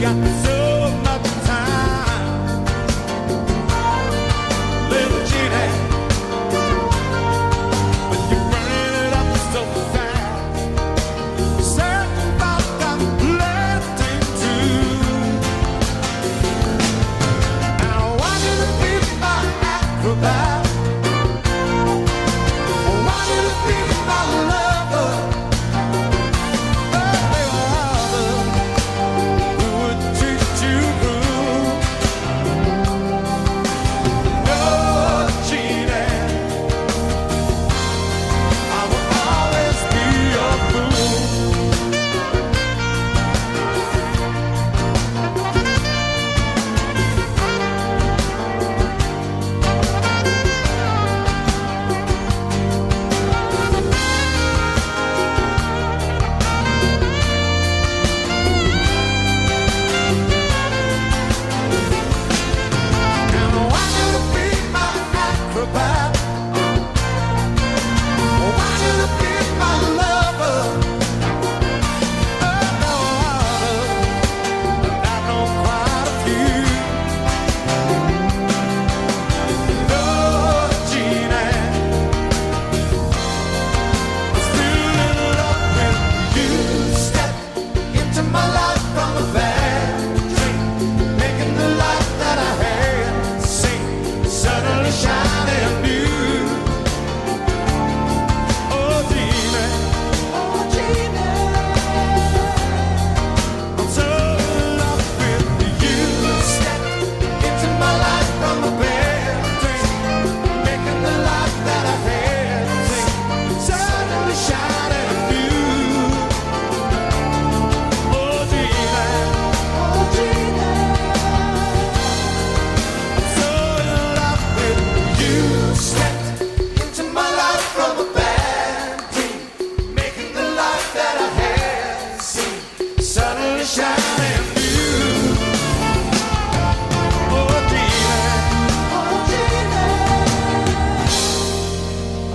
got the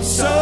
so